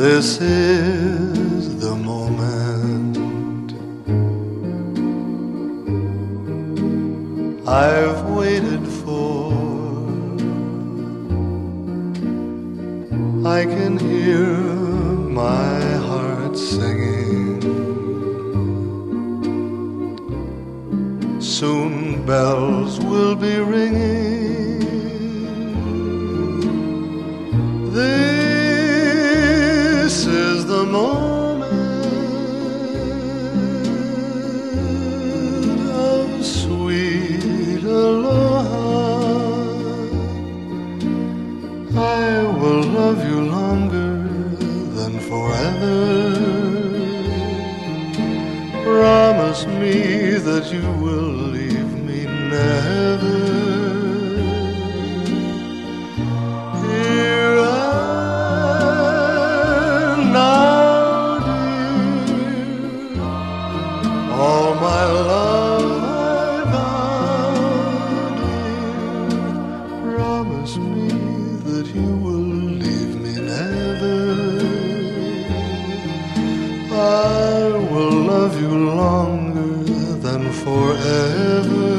This is the moment I've waited for. I can hear my heart singing. Soon bells will be I will love you longer than forever. Promise me that you will leave me never. Here now, dear, all my love I vow, dear. Promise me that you will leave me never. I will love you longer than forever.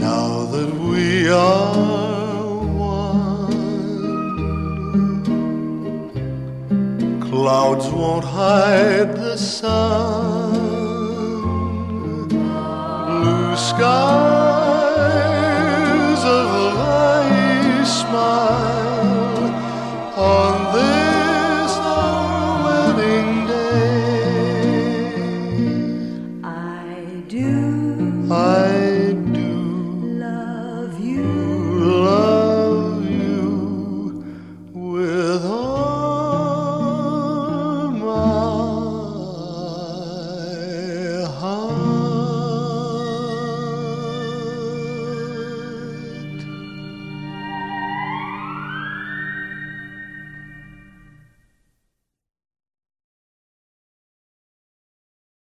Now that we are one, clouds won't hide the sun. Blue sky. smile on this our wedding day. I do. I